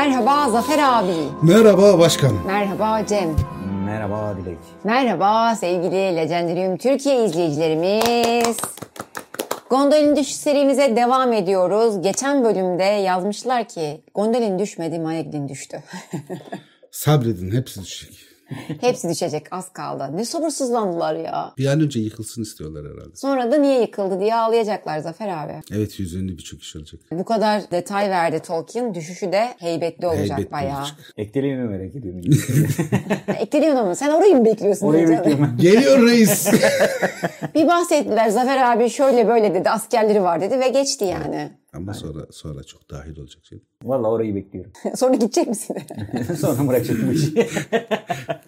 Merhaba Zafer abi. Merhaba başkan. Merhaba Cem. Merhaba Dilek. Merhaba sevgili Legendarium Türkiye izleyicilerimiz. Gondolin Düş serimize devam ediyoruz. Geçen bölümde yazmışlar ki Gondolin düşmedi, Mayeglin düştü. Sabredin hepsi düşecek. Hepsi düşecek az kaldı. Ne sabırsızlandılar ya. Bir an önce yıkılsın istiyorlar herhalde. Sonra da niye yıkıldı diye ağlayacaklar Zafer abi. Evet yüzünlü bir çöküş olacak. Bu kadar detay verdi Tolkien. Düşüşü de heybetli olacak Heybetli bayağı. olacak. Ekleyimi merak ediyorum. Ekleniyor ama sen orayı mı bekliyorsun? Orayı bekliyorum. Geliyor reis. Bir bahsettiler Zafer abi şöyle böyle dedi askerleri var dedi ve geçti yani. Ama sonra sonra çok dahil olacak şey. Valla orayı bekliyorum. Sonra gidecek misin? Sonra bırakacaktım bu işi.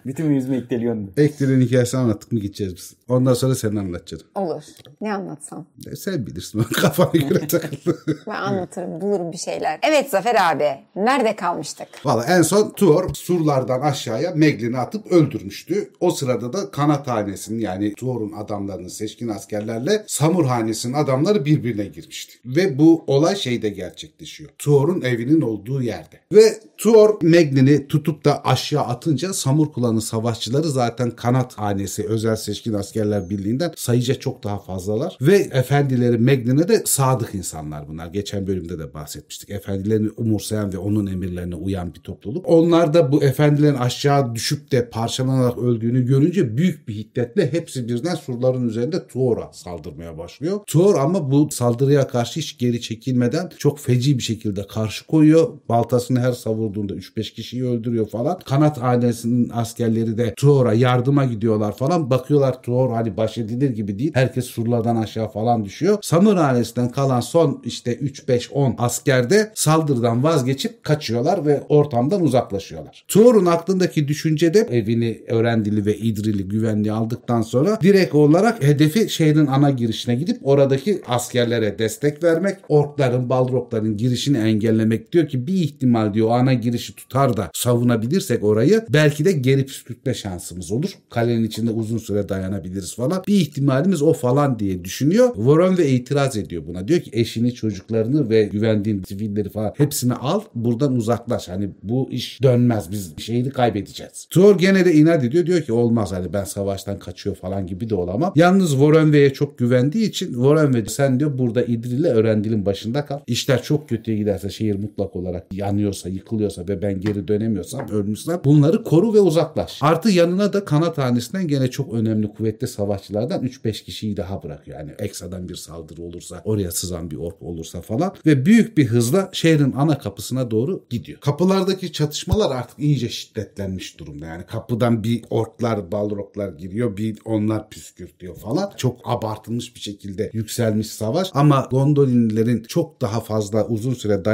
Bütün yüzümü ekleniyordu. Eklerin hikayesini anlattık mı gideceğiz biz. Ondan sonra sen anlatacaksın. Olur. Ne anlatsam? E, sen bilirsin. Ben kafana göre takıldı. Ben anlatırım, bulurum bir şeyler. Evet Zafer abi, nerede kalmıştık? Valla en son Tuor surlardan aşağıya Meglin'i atıp öldürmüştü. O sırada da kanat hanesinin yani Tuor'un adamlarının seçkin askerlerle Samur hanesinin adamları birbirine girmişti. Ve bu olay şeyde gerçekleşiyor. Tuor'un evinin olduğu yerde. Ve Tuor Meglin'i tutup da aşağı atınca Samur klanı savaşçıları zaten kanat hanesi özel seçkin askerler birliğinden sayıca çok daha fazlalar. Ve efendileri Meglin'e de sadık insanlar bunlar. Geçen bölümde de bahsetmiştik. Efendilerini umursayan ve onun emirlerine uyan bir topluluk. Onlar da bu efendilerin aşağı düşüp de parçalanarak öldüğünü görünce büyük bir hiddetle hepsi birden surların üzerinde Tuor'a saldırmaya başlıyor. Tuor ama bu saldırıya karşı hiç geri çekilmeden çok feci bir şekilde karşı koyuyor. Baltasını her savurduğunda 3-5 kişiyi öldürüyor falan. Kanat ailesinin askerleri de Tuor'a yardıma gidiyorlar falan. Bakıyorlar Tuor hani baş edilir gibi değil. Herkes surlardan aşağı falan düşüyor. Samur ailesinden kalan son işte 3-5-10 asker de saldırıdan vazgeçip kaçıyorlar ve ortamdan uzaklaşıyorlar. Tuor'un aklındaki düşünce de evini Örendili ve İdrili güvenliği aldıktan sonra direkt olarak hedefi şehrin ana girişine gidip oradaki askerlere destek vermek, orkların, balrokların girişini engellemek diyor ki bir ihtimal diyor ana girişi tutar da savunabilirsek orayı belki de geri püskürtme şansımız olur. Kalenin içinde uzun süre dayanabiliriz falan. Bir ihtimalimiz o falan diye düşünüyor. Voron ve itiraz ediyor buna. Diyor ki eşini, çocuklarını ve güvendiğin sivilleri falan hepsini al buradan uzaklaş. Hani bu iş dönmez. Biz şehri kaybedeceğiz. Tuor gene de inat ediyor. Diyor ki olmaz hani ben savaştan kaçıyor falan gibi de olamam. Yalnız Voronve'ye çok güvendiği için Voronve sen diyor burada İdril'le Örendil'in başında kal. İşler çok kötüye giderse şehir mutlak olarak yanıyorsa, yıkılıyorsa ve ben geri dönemiyorsam, ölmüşsem bunları koru ve uzaklaş. Artı yanına da kanat hanesinden gene çok önemli kuvvetli savaşçılardan 3-5 kişiyi daha bırakıyor. Yani ekstradan bir saldırı olursa, oraya sızan bir ork olursa falan ve büyük bir hızla şehrin ana kapısına doğru gidiyor. Kapılardaki çatışmalar artık iyice şiddetlenmiş durumda. Yani kapıdan bir orklar, balroklar giriyor, bir onlar püskürtüyor falan. Çok abartılmış bir şekilde yükselmiş savaş ama Gondolinlilerin çok daha fazla uzun süre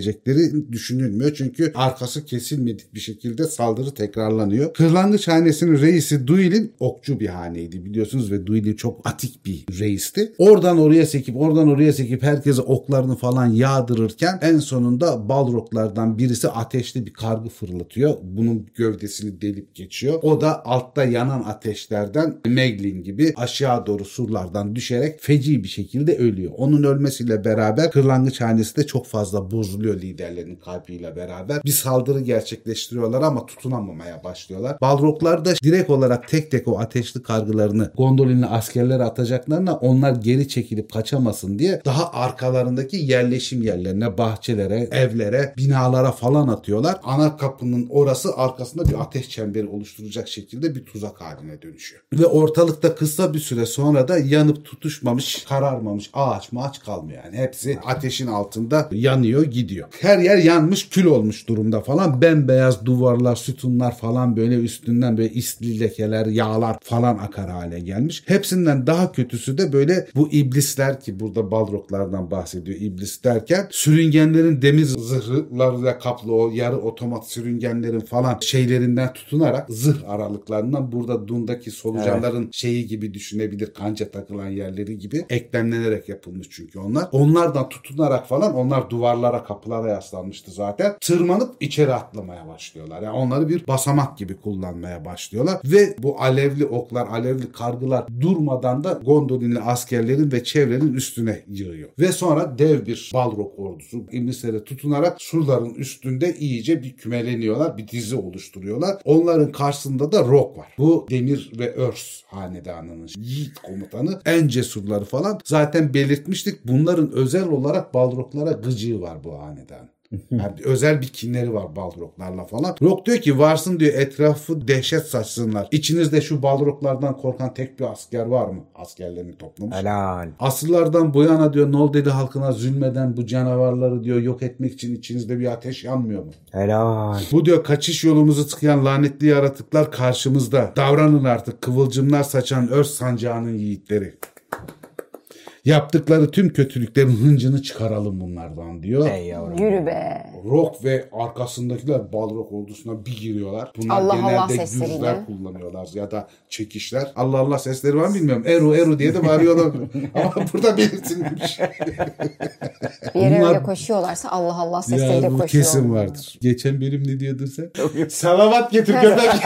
dayanabilecekleri düşünülmüyor. Çünkü arkası kesilmedik bir şekilde saldırı tekrarlanıyor. Kırlangıç hanesinin reisi Duil'in okçu bir haneydi biliyorsunuz ve Duil'in çok atik bir reisti. Oradan oraya sekip oradan oraya sekip herkese oklarını falan yağdırırken en sonunda balroklardan birisi ateşli bir kargı fırlatıyor. Bunun gövdesini delip geçiyor. O da altta yanan ateşlerden Meglin gibi aşağı doğru surlardan düşerek feci bir şekilde ölüyor. Onun ölmesiyle beraber Kırlangıç hanesi de çok fazla bozuluyor liderlerin kalbiyle beraber. Bir saldırı gerçekleştiriyorlar ama tutunamamaya başlıyorlar. Balroglar da direkt olarak tek tek o ateşli kargılarını Gondolinli askerlere atacaklarına onlar geri çekilip kaçamasın diye daha arkalarındaki yerleşim yerlerine, bahçelere, evlere, binalara falan atıyorlar. Ana kapının orası arkasında bir ateş çemberi oluşturacak şekilde bir tuzak haline dönüşüyor. Ve ortalıkta kısa bir süre sonra da yanıp tutuşmamış, kararmamış ağaç mağaç kalmıyor yani. Hepsi ateşin altında yanıyor gidiyor. Her yer yanmış kül olmuş durumda falan. Bembeyaz duvarlar, sütunlar falan böyle üstünden böyle isli lekeler, yağlar falan akar hale gelmiş. Hepsinden daha kötüsü de böyle bu iblisler ki burada balroklardan bahsediyor iblis derken sürüngenlerin demir zırhlarıyla kaplı o yarı otomat sürüngenlerin falan şeylerinden tutunarak zırh aralıklarından burada Dun'daki solucanların şeyi gibi düşünebilir kanca takılan yerleri gibi eklemlenerek yapılmış çünkü onlar. Onlardan tutunarak falan onlar duvarlara kapatılıyor kapılara yaslanmıştı zaten. Tırmanıp içeri atlamaya başlıyorlar. Yani onları bir basamak gibi kullanmaya başlıyorlar. Ve bu alevli oklar, alevli kargılar durmadan da Gondolinli askerlerin ve çevrenin üstüne yığıyor. Ve sonra dev bir Balrog ordusu İngilizlere tutunarak surların üstünde iyice bir kümeleniyorlar. Bir dizi oluşturuyorlar. Onların karşısında da Rock var. Bu Demir ve Örs hanedanının yiğit komutanı en cesurları falan. Zaten belirtmiştik bunların özel olarak Balroglara gıcığı var bu hanedan. Yani özel bir kinleri var Balroglarla falan. Rock diyor ki varsın diyor etrafı dehşet saçsınlar. İçinizde şu Balroglardan korkan tek bir asker var mı? Askerlerini toplamış. Helal. Asırlardan bu yana diyor Nol dedi halkına zulmeden bu canavarları diyor yok etmek için içinizde bir ateş yanmıyor mu? Helal. Bu diyor kaçış yolumuzu tıkayan lanetli yaratıklar karşımızda. Davranın artık kıvılcımlar saçan örs sancağının yiğitleri. Yaptıkları tüm kötülüklerin hıncını çıkaralım bunlardan diyor. Ey yavrum. Yürü be. Rock ve arkasındakiler Balrog ordusuna bir giriyorlar. Bunlar Allah Allah genelde sesleriyle. güzler kullanıyorlar ya da çekişler. Allah Allah sesleri var mı bilmiyorum. Eru Eru diye de bağırıyorlar. Ama burada belirtilmiş. Bir yere Bunlar- öyle koşuyorlarsa Allah Allah sesleriyle ya bu koşuyor. kesin vardır. Geçen bölüm ne diyordun sen? Salavat getir köpek.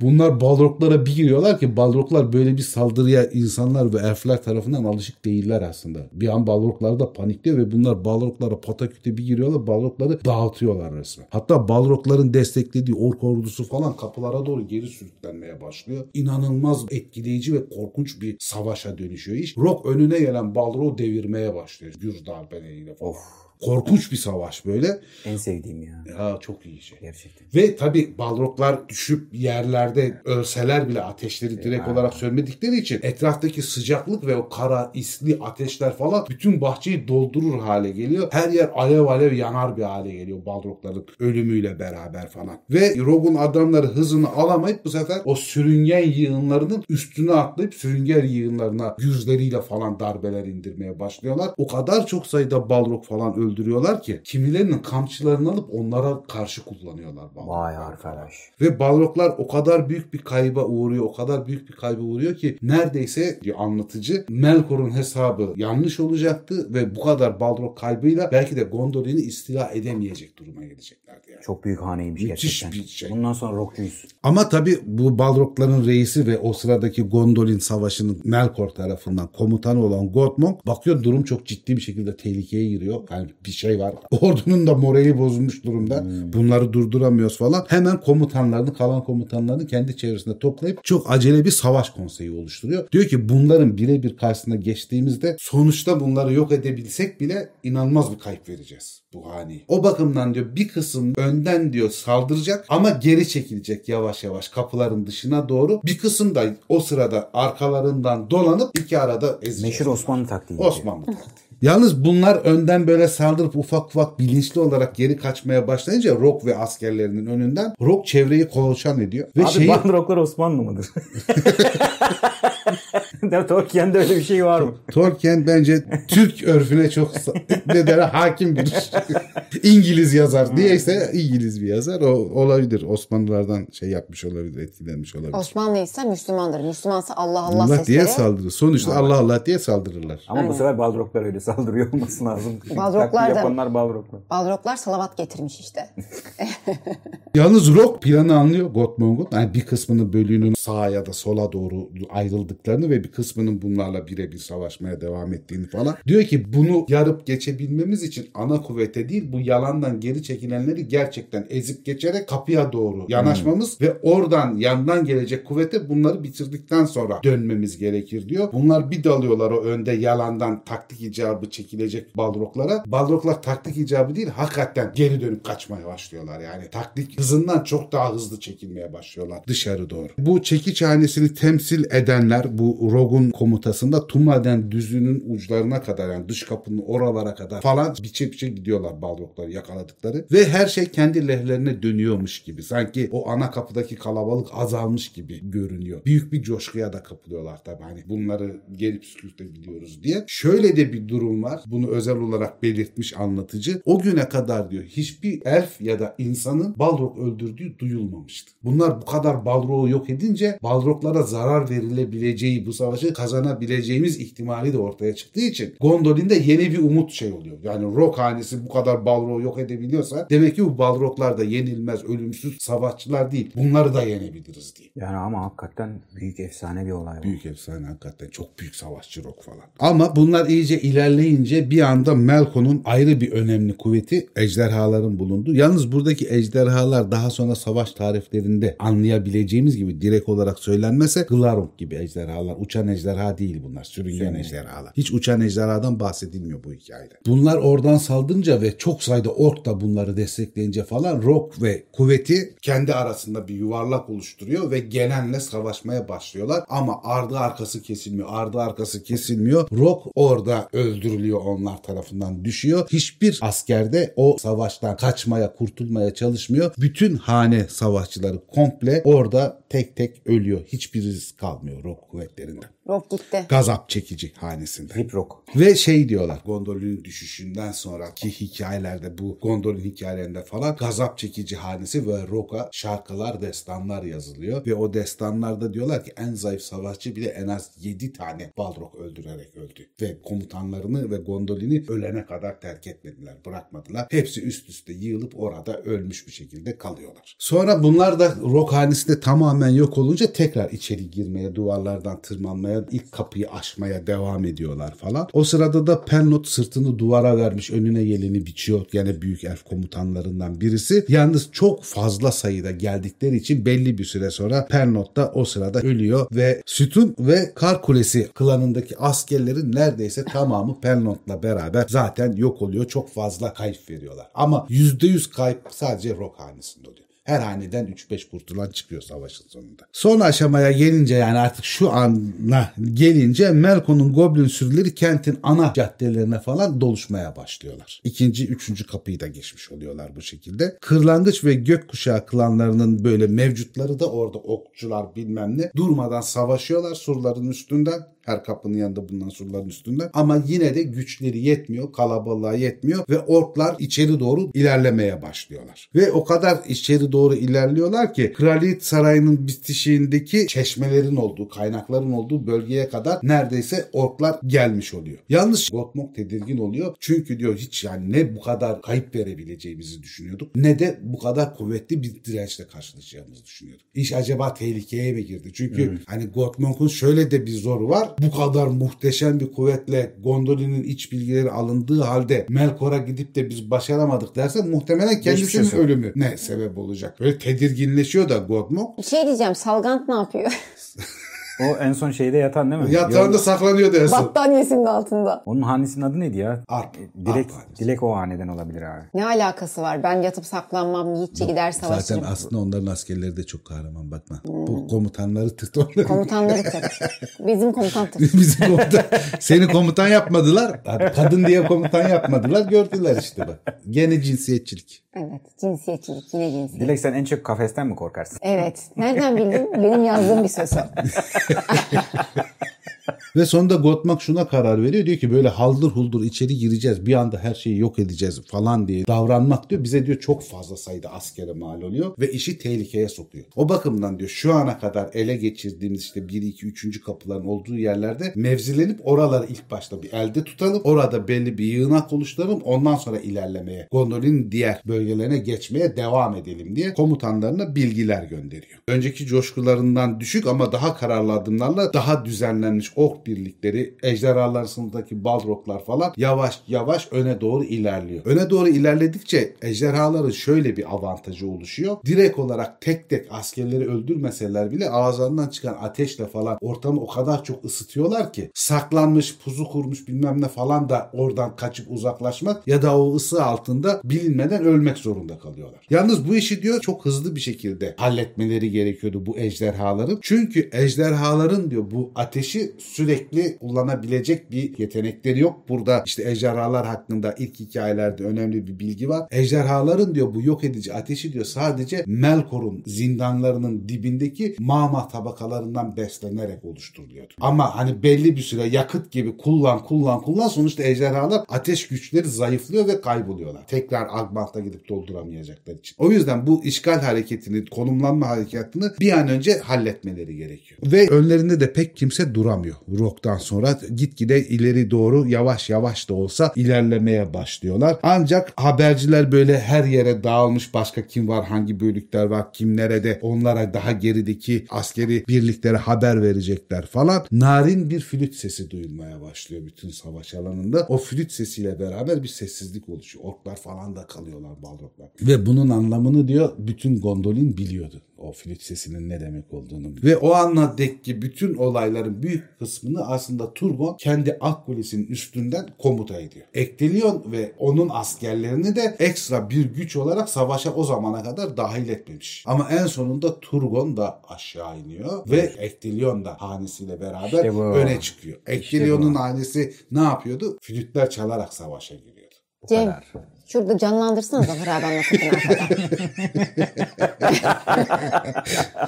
Bunlar balroklara bir giriyorlar ki balroklar böyle bir saldırıya insanlar ve elfler tarafından alışık değiller aslında. Bir an balroklar da panikliyor ve bunlar balroklara pataküte bir giriyorlar balrokları dağıtıyorlar resmen. Hatta balrokların desteklediği ork ordusu falan kapılara doğru geri sürüklenmeye başlıyor. İnanılmaz etkileyici ve korkunç bir savaşa dönüşüyor iş. Rock önüne gelen balroğu devirmeye başlıyor. Gür darbeleriyle falan. Of. Korkunç bir savaş böyle. En sevdiğim ya. Ya çok iyi şey. Gerçekten. Ve tabi balroklar düşüp yerlerde ölseler bile ateşleri direkt olarak sönmedikleri için etraftaki sıcaklık ve o kara isli ateşler falan bütün bahçeyi doldurur hale geliyor. Her yer alev alev yanar bir hale geliyor balrokların ölümüyle beraber falan. Ve Rogun adamları hızını alamayıp bu sefer o sürüngen yığınlarının üstüne atlayıp sürüngen yığınlarına yüzleriyle falan darbeler indirmeye başlıyorlar. O kadar çok sayıda balrok falan öldürüyorlar ki kimilerinin kamçılarını alıp onlara karşı kullanıyorlar. balroklar Vay arkadaş. Ve Balroglar o kadar büyük bir kayba uğruyor, o kadar büyük bir kayba uğruyor ki neredeyse diyor anlatıcı Melkor'un hesabı yanlış olacaktı ve bu kadar Balrog kaybıyla belki de Gondolin'i istila edemeyecek duruma geleceklerdi yani. Çok büyük haneymiş Müthiş gerçekten. bir şey. Bundan sonra rockçuyuz. Ama tabi bu Balrogların reisi ve o sıradaki Gondolin Savaşı'nın Melkor tarafından komutanı olan Gottmog bakıyor durum çok ciddi bir şekilde tehlikeye giriyor. Yani bir şey var. Ordunun da morali bozulmuş durumda. Bunları durduramıyoruz falan. Hemen komutanlarını, kalan komutanlarını kendi çevresinde toplayıp çok acele bir savaş konseyi oluşturuyor. Diyor ki bunların birebir karşısına geçtiğimizde sonuçta bunları yok edebilsek bile inanılmaz bir kayıp vereceğiz bu hani. O bakımdan diyor bir kısım önden diyor saldıracak ama geri çekilecek yavaş yavaş kapıların dışına doğru. Bir kısım da o sırada arkalarından dolanıp iki arada ezecek. Meşhur Osmanlı taktiği. Osmanlı taktiği. Yalnız bunlar önden böyle saldırıp ufak ufak bilinçli olarak geri kaçmaya başlayınca Rock ve askerlerinin önünden Rock çevreyi kolaçan ediyor. Ve Abi şeyi Bandroklar Osmanlı mıdır? De Tolkien'de öyle bir şey var mı? Tolkien bence Türk örfüne çok sa- ne der hakim bir İngiliz yazar diyeyse İngiliz bir yazar o olabilir. Osmanlılardan şey yapmış olabilir, etkilenmiş olabilir. Osmanlıysa Müslümandır. Müslümansa Allah Allah, Allah, sesleri. diye saldırır. Sonuçta Allah Allah diye saldırırlar. Ama bu sefer Baldroklar öyle saldırıyor olması lazım. Balroglar da- yapanlar Baldroklar. Balroglar salavat getirmiş işte. Yalnız Rock planı anlıyor Gottmong'un. Yani bir kısmının bölüğünün sağa ya da sola doğru ayrıldıklarını ve bir kısmının bunlarla birebir savaşmaya devam ettiğini falan. Diyor ki bunu yarıp geçebilmemiz için ana kuvvete değil bu yalandan geri çekilenleri gerçekten ezip geçerek kapıya doğru yanaşmamız ve oradan yandan gelecek kuvvete bunları bitirdikten sonra dönmemiz gerekir diyor. Bunlar bir dalıyorlar o önde yalandan taktik icabı çekilecek balroklara. Balroklar taktik icabı değil hakikaten geri dönüp kaçmaya başlıyorlar. Yani taktik hızından çok daha hızlı çekilmeye başlıyorlar dışarı doğru. Bu çekiç hanesini temsil edenler bu Rogun komutasında Tumaden düzünün uçlarına kadar yani dış kapının oralara kadar falan biçe biçe gidiyorlar balrokları yakaladıkları ve her şey kendi lehlerine dönüyormuş gibi. Sanki o ana kapıdaki kalabalık azalmış gibi görünüyor. Büyük bir coşkuya da kapılıyorlar tabii hani bunları geri püskürtebiliyoruz diye. Şöyle de bir durum var. Bunu özel olarak belirtmiş anlatıcı. O güne kadar diyor hiçbir elf ya da insanın balrog öldürdüğü duyulmamıştı. Bunlar bu kadar balroğu yok edince balroglara zarar verilebileceği bu savaş savaşı kazanabileceğimiz ihtimali de ortaya çıktığı için Gondolin'de yeni bir umut şey oluyor. Yani Rock hanesi bu kadar Balrog'u yok edebiliyorsa demek ki bu Balrog'lar da yenilmez, ölümsüz savaşçılar değil. Bunları da yenebiliriz diye. Yani ama hakikaten büyük efsane bir olay. o. Büyük efsane hakikaten çok büyük savaşçı Rock falan. Ama bunlar iyice ilerleyince bir anda Melkon'un ayrı bir önemli kuvveti ejderhaların bulundu. Yalnız buradaki ejderhalar daha sonra savaş tariflerinde anlayabileceğimiz gibi direkt olarak söylenmese Glarung gibi ejderhalar. Uçan ejderha değil bunlar. Sürüngen ejderhalar. Hiç uçan ejderhadan bahsedilmiyor bu hikayede. Bunlar oradan saldınca ve çok sayıda ork da bunları destekleyince falan Rock ve kuvveti kendi arasında bir yuvarlak oluşturuyor ve gelenle savaşmaya başlıyorlar. Ama ardı arkası kesilmiyor. Ardı arkası kesilmiyor. Rock orada öldürülüyor onlar tarafından düşüyor. Hiçbir askerde o savaştan kaçmaya, kurtulmaya çalışmıyor. Bütün hane savaşçıları komple orada tek tek ölüyor. Hiçbir iz kalmıyor Rock kuvvetlerinden. Rock gitti. Gazap çekici hanesinde. Hip Rock. Ve şey diyorlar Gondolin'in düşüşünden sonraki hikayelerde bu Gondolin hikayelerinde falan gazap çekici hanesi ve Rock'a şarkılar, destanlar yazılıyor. Ve o destanlarda diyorlar ki en zayıf savaşçı bile en az 7 tane Balrog öldürerek öldü. Ve komutanlarını ve Gondolin'i ölene kadar terk etmediler, bırakmadılar. Hepsi üst üste yığılıp orada ölmüş bir şekilde kalıyorlar. Sonra bunlar da Rock hanesi de tamamen yok olunca tekrar içeri girmeye, duvarlardan tırmanmaya, ilk kapıyı aşmaya devam ediyorlar falan. O sırada da Penlot sırtını duvara vermiş, önüne geleni biçiyor. Gene büyük elf komutanlarından birisi. Yalnız çok fazla sayıda geldikleri için belli bir süre sonra Penlot da o sırada ölüyor ve Sütun ve Kar Kulesi klanındaki askerlerin neredeyse tamamı Penlot'la beraber zaten yok oluyor. Çok fazla kayıp veriyorlar. Ama %100 kayıp sadece Rock oluyor. Her haneden 3-5 kurtulan çıkıyor savaşın sonunda. Son aşamaya gelince yani artık şu ana gelince Melkon'un goblin sürüleri kentin ana caddelerine falan doluşmaya başlıyorlar. İkinci, üçüncü kapıyı da geçmiş oluyorlar bu şekilde. Kırlangıç ve gökkuşağı klanlarının böyle mevcutları da orada okçular bilmem ne durmadan savaşıyorlar surların üstünden. Her kapının yanında bulunan surların üstünden. Ama yine de güçleri yetmiyor, kalabalığa yetmiyor ve orklar içeri doğru ilerlemeye başlıyorlar. Ve o kadar içeri doğru ilerliyorlar ki Kraliyet Sarayı'nın bitişiğindeki çeşmelerin olduğu, kaynakların olduğu bölgeye kadar neredeyse orklar gelmiş oluyor. Yalnız Gotmog tedirgin oluyor. Çünkü diyor hiç yani ne bu kadar kayıp verebileceğimizi düşünüyorduk ne de bu kadar kuvvetli bir dirençle karşılaşacağımızı düşünüyorduk. İş acaba tehlikeye mi girdi? Çünkü hani Gotmog'un şöyle de bir zoru var. Bu kadar muhteşem bir kuvvetle Gondolin'in iç bilgileri alındığı halde Melkor'a gidip de biz başaramadık derse muhtemelen kendisinin olsun. ölümü ne sebep olacak? Böyle tedirginleşiyor da Gotmog. Bir şey diyeceğim. Salgant ne yapıyor? O en son şeyde yatan değil mi? Yatağında Yok, saklanıyordu en son. Battaniyesinin altında. Onun hanesinin adı neydi ya? Arp. Dilek, Arp. Dilek o haneden olabilir abi. Ne alakası var? Ben yatıp saklanmam. Yiğitçe gider savaşırım. Zaten aslında onların askerleri de çok kahraman bakma. Bu komutanları tırt onların. Komutanları tır. Bizim komutan tır. Bizim komutan, seni komutan yapmadılar. Kadın diye komutan yapmadılar. Gördüler işte bak. Gene cinsiyetçilik. Evet. Cinsiyetçilik. Yine cinsiyet. Dilek sen en çok kafesten mi korkarsın? Evet. Nereden bildin? Benim yazdığım bir söz. Ve sonunda Gotmak şuna karar veriyor. Diyor ki böyle haldır huldur içeri gireceğiz. Bir anda her şeyi yok edeceğiz falan diye davranmak diyor. Bize diyor çok fazla sayıda askere mal oluyor. Ve işi tehlikeye sokuyor. O bakımdan diyor şu ana kadar ele geçirdiğimiz işte 1, 2, 3. kapıların olduğu yerlerde mevzilenip oraları ilk başta bir elde tutalım. Orada belli bir yığınak oluşturalım. Ondan sonra ilerlemeye, Gondolin'in diğer bölgelerine geçmeye devam edelim diye komutanlarına bilgiler gönderiyor. Önceki coşkularından düşük ama daha kararlı adımlarla daha düzenlenmiş ork birlikleri, ejderhalar sınıfındaki balroglar falan yavaş yavaş öne doğru ilerliyor. Öne doğru ilerledikçe ejderhaların şöyle bir avantajı oluşuyor. Direkt olarak tek tek askerleri öldürmeseler bile ağızlarından çıkan ateşle falan ortamı o kadar çok ısıtıyorlar ki saklanmış, puzu kurmuş bilmem ne falan da oradan kaçıp uzaklaşmak ya da o ısı altında bilinmeden ölmek zorunda kalıyorlar. Yalnız bu işi diyor çok hızlı bir şekilde halletmeleri gerekiyordu bu ejderhaların. Çünkü ejderhaların diyor bu ateşi sürekli sürekli kullanabilecek bir yetenekleri yok. Burada işte ejderhalar hakkında ilk hikayelerde önemli bir bilgi var. Ejderhaların diyor bu yok edici ateşi diyor sadece Melkor'un zindanlarının dibindeki mama tabakalarından beslenerek oluşturuluyordu. Ama hani belli bir süre yakıt gibi kullan kullan kullan sonuçta ejderhalar ateş güçleri zayıflıyor ve kayboluyorlar. Tekrar Agmant'a gidip dolduramayacaklar için. O yüzden bu işgal hareketini, konumlanma hareketini bir an önce halletmeleri gerekiyor. Ve önlerinde de pek kimse duramıyor. Rock'tan sonra gitgide ileri doğru yavaş yavaş da olsa ilerlemeye başlıyorlar. Ancak haberciler böyle her yere dağılmış başka kim var, hangi bölükler var, kim nerede onlara daha gerideki askeri birliklere haber verecekler falan. Narin bir flüt sesi duyulmaya başlıyor bütün savaş alanında. O flüt sesiyle beraber bir sessizlik oluşuyor. Orklar falan da kalıyorlar balroklar. Ve bunun anlamını diyor bütün Gondolin biliyordu o flüt sesinin ne demek olduğunu. Ve o ana dek ki bütün olayların büyük kısmını aslında Turgon kendi Akkulis'in üstünden komuta ediyor. Ektelion ve onun askerlerini de ekstra bir güç olarak savaşa o zamana kadar dahil etmemiş. Ama en sonunda Turgon da aşağı iniyor ve Ektelion da hanesiyle beraber İşte bu. öne çıkıyor. Ektelion'un hanesi ne yapıyordu? Flütler çalarak savaşa giriyordu. Cem kadar. Şurada canlandırsanız da beraber anlatın arkadaşlar.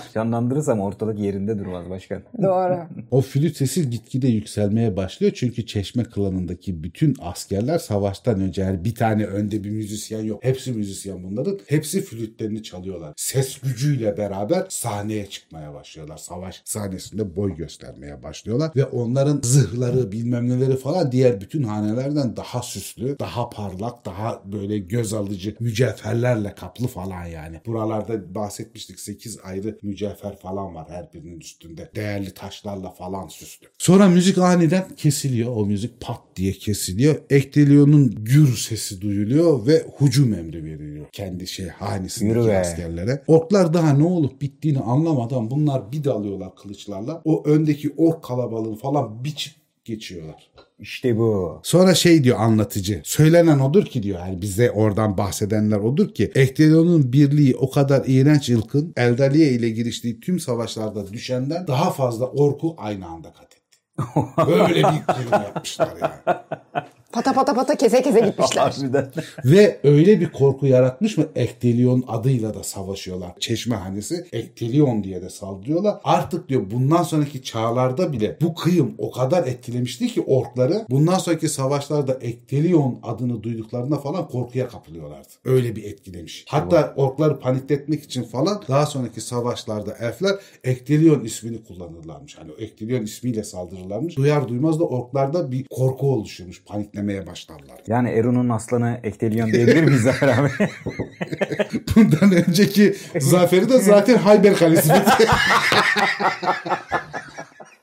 Canlandırırsam ortalık yerinde durmaz başkan. Doğru. O flüt sesi gitgide yükselmeye başlıyor. Çünkü Çeşme klanındaki bütün askerler savaştan önce yani bir tane önde bir müzisyen yok. Hepsi müzisyen bunların. Hepsi flütlerini çalıyorlar. Ses gücüyle beraber sahneye çıkmaya başlıyorlar. Savaş sahnesinde boy göstermeye başlıyorlar. Ve onların zırhları bilmem neleri falan diğer bütün hanelerden daha süslü, daha parlak, daha böyle göz alıcı mücevherlerle kaplı falan yani. Buralarda bahsetmiştik 8 ayrı mücevher falan var her birinin üstünde. Değerli taşlarla falan süslü. Sonra müzik aniden kesiliyor. O müzik pat diye kesiliyor. Ektelion'un gür sesi duyuluyor ve hücum emri veriliyor. Kendi şey be. askerlere. Orklar daha ne olup bittiğini anlamadan bunlar bir dalıyorlar kılıçlarla. O öndeki ork kalabalığını falan biçip geçiyorlar. İşte bu. Sonra şey diyor anlatıcı. Söylenen odur ki diyor. Yani bize oradan bahsedenler odur ki. Ektelion'un birliği o kadar iğrenç yılkın Eldaliye ile giriştiği tüm savaşlarda düşenden daha fazla orku aynı anda kat etti. Böyle bir kırım yapmışlar yani. Pata pata pata kese kese gitmişler. Ve öyle bir korku yaratmış mı Ektelion adıyla da savaşıyorlar. Çeşme hanesi Ektelion diye de saldırıyorlar. Artık diyor bundan sonraki çağlarda bile bu kıyım o kadar etkilemişti ki orkları. Bundan sonraki savaşlarda Ektelion adını duyduklarında falan korkuya kapılıyorlardı. Öyle bir etkilemiş. Hatta orkları panikletmek için falan daha sonraki savaşlarda elfler Ektelion ismini kullanırlarmış. Hani o Ektelion ismiyle saldırırlarmış. Duyar duymaz da orklarda bir korku oluşuyormuş. Paniklemeye başlarlar. Yani Eru'nun aslanı Ektelion diyebilir miyiz Zafer abi? Bundan önceki zaferi de zaten Hayber Kalesi.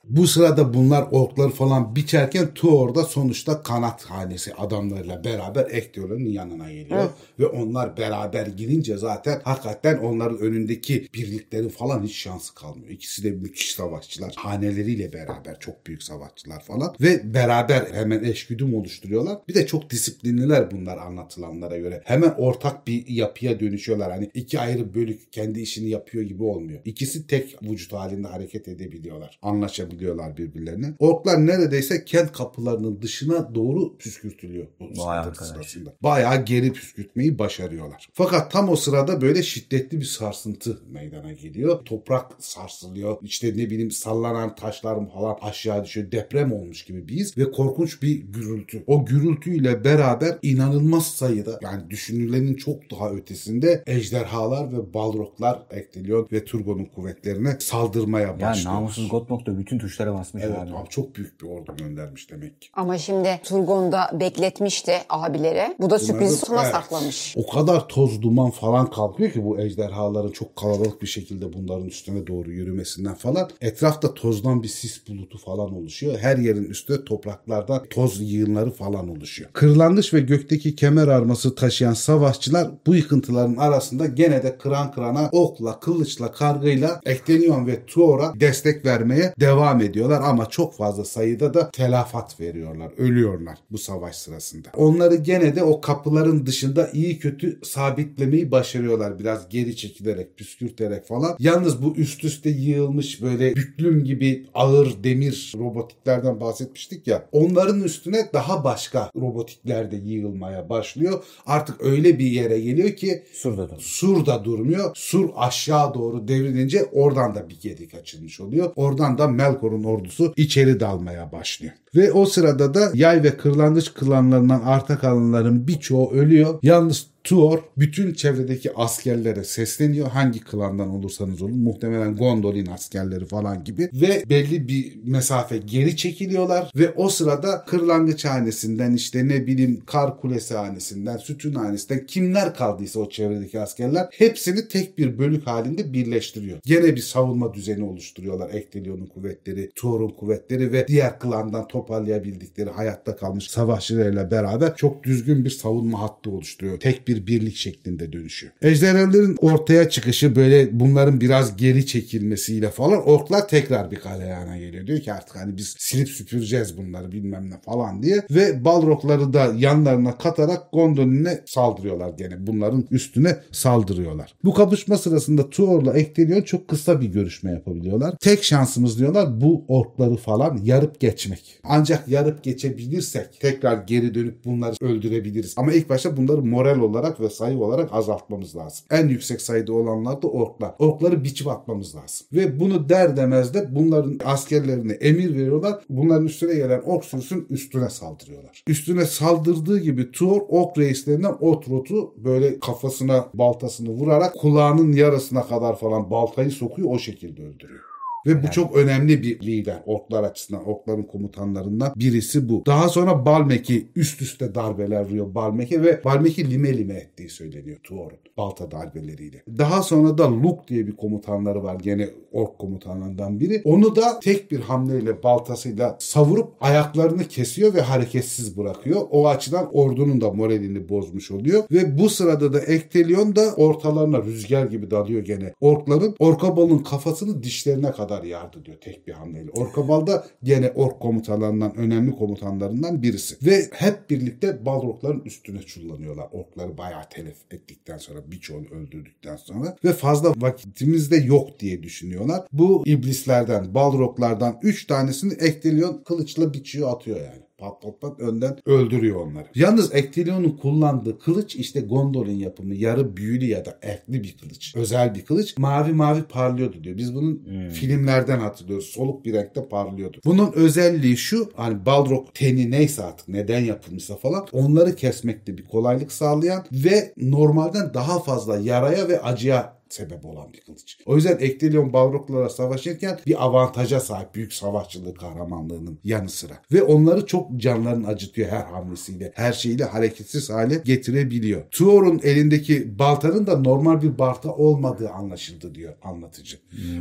Bu sırada bunlar orkları falan biçerken Tuor da sonuçta kanat hanesi adamlarıyla beraber Ektiol'un yanına geliyor. Ve onlar beraber girince zaten hakikaten onların önündeki birliklerin falan hiç şansı kalmıyor. İkisi de müthiş savaşçılar. Haneleriyle beraber çok büyük savaşçılar falan. Ve beraber hemen eşgüdüm oluşturuyorlar. Bir de çok disiplinliler bunlar anlatılanlara göre. Hemen ortak bir yapıya dönüşüyorlar. Hani iki ayrı bölük kendi işini yapıyor gibi olmuyor. İkisi tek vücut halinde hareket edebiliyorlar. Anlaşabiliyorlar birbirlerine. Orklar neredeyse kent kapılarının dışına doğru püskürtülüyor. arkadaş. sırasında. Bayağı geri püskürtmeyi başarıyorlar. Fakat tam o sırada böyle şiddetli bir sarsıntı meydana geliyor. Toprak sarsılıyor. İşte ne bileyim sallanan taşlar falan aşağı düşüyor. Deprem olmuş gibi bir his ve korkunç bir gürültü. O gürültüyle beraber inanılmaz sayıda yani düşünülenin çok daha ötesinde ejderhalar ve balroglar Ektelion ve Turgon'un kuvvetlerine saldırmaya yani başlıyor. namussuz Gotmok'ta bütün tuşlara basmış Evet abi. abi çok büyük bir ordu göndermiş demek ki. Ama şimdi Turgon da bekletmişti abileri. Bu da sürprizi sona evet. saklamış. O kadar toz duman falan kalkıyor ki bu ejderhaların çok kalabalık bir şekilde bunların üstüne doğru yürümesinden falan. Etrafta tozdan bir sis bulutu falan oluşuyor. Her yerin üstü topraklarda toz yığınları falan oluşuyor. Kırlangıç ve gökteki kemer arması taşıyan savaşçılar bu yıkıntıların arasında gene de kıran kırana okla, kılıçla, kargıyla Ektenion ve Tuor'a destek vermeye devam devam ediyorlar ama çok fazla sayıda da telafat veriyorlar. Ölüyorlar bu savaş sırasında. Onları gene de o kapıların dışında iyi kötü sabitlemeyi başarıyorlar. Biraz geri çekilerek, püskürterek falan. Yalnız bu üst üste yığılmış böyle büklüm gibi ağır demir robotiklerden bahsetmiştik ya. Onların üstüne daha başka robotikler de yığılmaya başlıyor. Artık öyle bir yere geliyor ki Surda da. sur da durmuyor. Sur aşağı doğru devrilince oradan da bir gedik açılmış oluyor. Oradan da Melkor'un ordusu içeri dalmaya başlıyor. Ve o sırada da yay ve kırlangıç klanlarından arta kalanların birçoğu ölüyor. Yalnız Tuor bütün çevredeki askerlere sesleniyor. Hangi klandan olursanız olun. Muhtemelen Gondolin askerleri falan gibi. Ve belli bir mesafe geri çekiliyorlar. Ve o sırada kırlangıç hanesinden işte ne bileyim kar kulesi hanesinden, sütun hanesinden kimler kaldıysa o çevredeki askerler hepsini tek bir bölük halinde birleştiriyor. Gene bir savunma düzeni oluşturuyorlar. Ektelion'un kuvvetleri, Tuor'un kuvvetleri ve diğer klandan toparlayabildikleri hayatta kalmış savaşçılarıyla beraber çok düzgün bir savunma hattı oluşturuyor. Tek bir birlik şeklinde dönüşüyor. Ejderhaların ortaya çıkışı böyle bunların biraz geri çekilmesiyle falan orklar tekrar bir galeyana geliyor. Diyor ki artık hani biz silip süpüreceğiz bunları bilmem ne falan diye. Ve balrokları da yanlarına katarak Gondolin'e saldırıyorlar gene. Bunların üstüne saldırıyorlar. Bu kapışma sırasında Tuor'la Ektelion çok kısa bir görüşme yapabiliyorlar. Tek şansımız diyorlar bu orkları falan yarıp geçmek. Ancak yarıp geçebilirsek tekrar geri dönüp bunları öldürebiliriz. Ama ilk başta bunları moral olarak ve sayı olarak azaltmamız lazım. En yüksek sayıda olanlar da orklar. Orkları biçip atmamız lazım. Ve bunu der demez de bunların askerlerine emir veriyorlar. Bunların üstüne gelen ork sürüsünün üstüne saldırıyorlar. Üstüne saldırdığı gibi Tuor ork reislerinden Otrot'u böyle kafasına baltasını vurarak kulağının yarısına kadar falan baltayı sokuyor o şekilde öldürüyor. Ve bu çok önemli bir lider orklar açısından, orkların komutanlarından birisi bu. Daha sonra Balmek'i üst üste darbeler vuruyor Balmek'e ve Balmek'i lime lime ettiği söyleniyor Tuor'un balta darbeleriyle. Daha sonra da Luke diye bir komutanları var gene ork komutanlarından biri. Onu da tek bir hamleyle baltasıyla savurup ayaklarını kesiyor ve hareketsiz bırakıyor. O açıdan ordunun da moralini bozmuş oluyor. Ve bu sırada da Ektelion da ortalarına rüzgar gibi dalıyor gene. Orkların Orkabal'ın kafasını dişlerine kadar yardı diyor tek bir hamleyle. Orkabal da gene ork komutanlarından önemli komutanlarından birisi. Ve hep birlikte Balrogların üstüne çullanıyorlar. Orkları bayağı telef ettikten sonra birçoğunu öldürdükten sonra ve fazla vakitimiz de yok diye düşünüyorlar. Bu iblislerden, Balroglardan 3 tanesini Ektelion kılıçla biçiyor atıyor yani pat pat pat önden öldürüyor onları. Yalnız Ektelion'un kullandığı kılıç işte Gondolin yapımı yarı büyülü ya da ekli bir kılıç. Özel bir kılıç. Mavi mavi parlıyordu diyor. Biz bunun filmlerden hatırlıyoruz. Soluk bir renkte parlıyordu. Bunun özelliği şu hani Balrog teni neyse artık neden yapılmışsa falan onları kesmekte bir kolaylık sağlayan ve normalden daha fazla yaraya ve acıya sebep olan bir kılıç. O yüzden Ektelion Balroglara savaşırken bir avantaja sahip büyük savaşçılığı kahramanlığının yanı sıra. Ve onları çok canlarını acıtıyor her hamlesiyle. Her şeyiyle hareketsiz hale getirebiliyor. Tuor'un elindeki baltanın da normal bir balta olmadığı anlaşıldı diyor anlatıcı.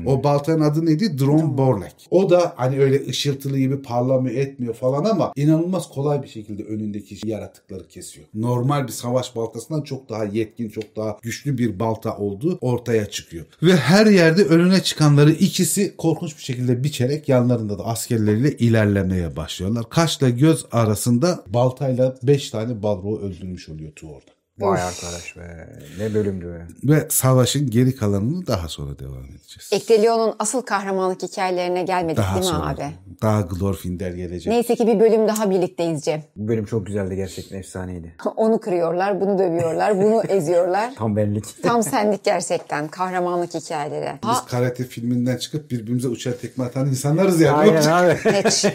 O baltanın adı neydi? Drone Borlek. O da hani öyle ışıltılı gibi parlamıyor etmiyor falan ama inanılmaz kolay bir şekilde önündeki yaratıkları kesiyor. Normal bir savaş baltasından çok daha yetkin, çok daha güçlü bir balta olduğu ortaya çıkıyor. Ve her yerde önüne çıkanları ikisi korkunç bir şekilde biçerek yanlarında da askerleriyle ilerlemeye başlıyorlar. Kaşla göz arasında baltayla 5 tane balroğu öldürmüş oluyor Tuor'da. Vay arkadaş be. Ne bölümdü be. Ve savaşın geri kalanını daha sonra devam edeceğiz. Ektelion'un asıl kahramanlık hikayelerine gelmedik Daha değil mi sonra. abi? Daha Glorfindel gelecek. Neyse ki bir bölüm daha birlikteyiz Cem. Bu bölüm çok güzeldi gerçekten efsaneydi. Onu kırıyorlar, bunu dövüyorlar, bunu eziyorlar. Tam benlik. Tam senlik gerçekten kahramanlık hikayeleri. Biz Ha, karate filminden çıkıp birbirimize uçar tekme atan insanlarız yani. Aynen abi. Hiç.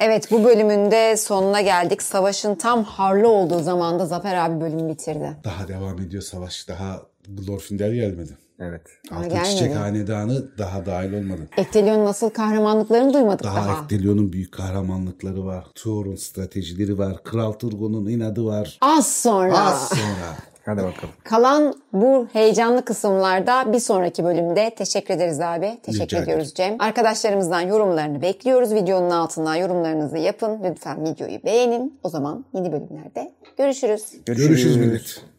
Evet bu bölümün de sonuna geldik. Savaşın tam harlı olduğu zamanda Zafer abi bölümü bitirdi. Daha devam ediyor savaş. Daha Glorfindel gelmedi. Evet. Altın gelmedi. Çiçek Hanedanı daha dahil olmadı. Ektelion'un nasıl kahramanlıklarını duymadık daha. Daha Ektelion'un büyük kahramanlıkları var. Tuor'un stratejileri var. Kral Turgon'un inadı var. Az sonra. Az sonra. Hadi bakalım. Kalan bu heyecanlı kısımlarda bir sonraki bölümde teşekkür ederiz abi. Teşekkür Rica ediyoruz Cem. Arkadaşlarımızdan yorumlarını bekliyoruz. Videonun altına yorumlarınızı yapın. Lütfen videoyu beğenin. O zaman yeni bölümlerde görüşürüz. Görüşürüz millet.